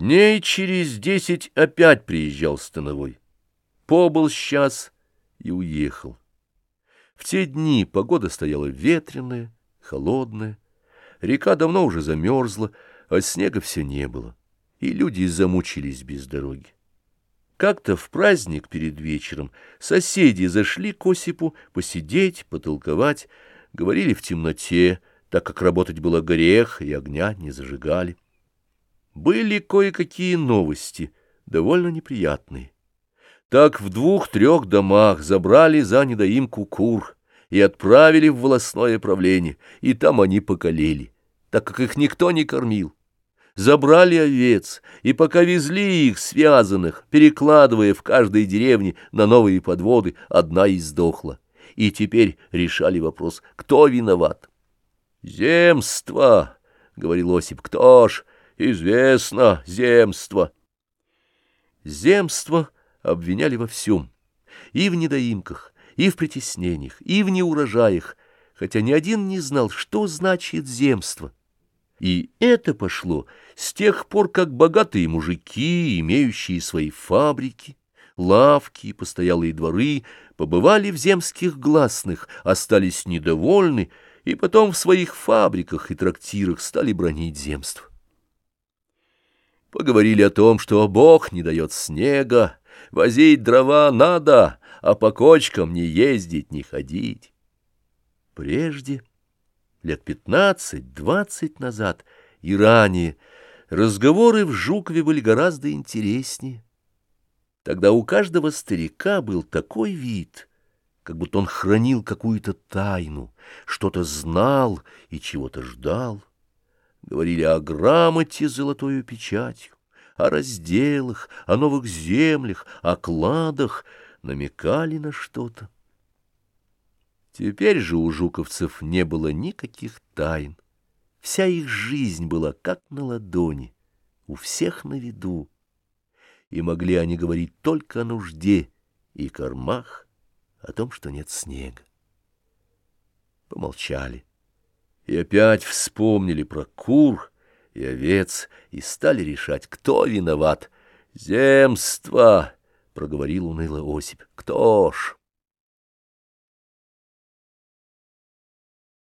Дней через десять опять приезжал Становой. Побыл сейчас и уехал. В те дни погода стояла ветреная, холодная, река давно уже замерзла, а снега все не было, и люди замучились без дороги. Как-то в праздник перед вечером соседи зашли к Осипу посидеть, потолковать, говорили в темноте, так как работать было грех, и огня не зажигали. Были кое-какие новости, довольно неприятные. Так в двух-трех домах забрали за недоимку кур и отправили в волосное правление, и там они покалели, так как их никто не кормил. Забрали овец, и пока везли их связанных, перекладывая в каждой деревне на новые подводы, одна издохла. И теперь решали вопрос, кто виноват. «Земство!» — говорил Осип, — «кто ж?» Известно земство. Земство обвиняли во всем, и в недоимках, и в притеснениях, и в неурожаях, хотя ни один не знал, что значит земство. И это пошло с тех пор, как богатые мужики, имеющие свои фабрики, лавки и постоялые дворы, побывали в земских гласных, остались недовольны, и потом в своих фабриках и трактирах стали бронить земство. Поговорили о том, что Бог не дает снега, возить дрова надо, а по кочкам не ездить, не ходить. Прежде, лет пятнадцать-двадцать назад и ранее, разговоры в Жукове были гораздо интереснее. Тогда у каждого старика был такой вид, как будто он хранил какую-то тайну, что-то знал и чего-то ждал говорили о грамоте золотою печатью, о разделах, о новых землях, о кладах, намекали на что-то. Теперь же у жуковцев не было никаких тайн. Вся их жизнь была как на ладони, у всех на виду. И могли они говорить только о нужде и кормах, о том, что нет снега. Помолчали и опять вспомнили про кур и овец и стали решать, кто виноват. «Земство!» — проговорил уныло Осип. «Кто ж?»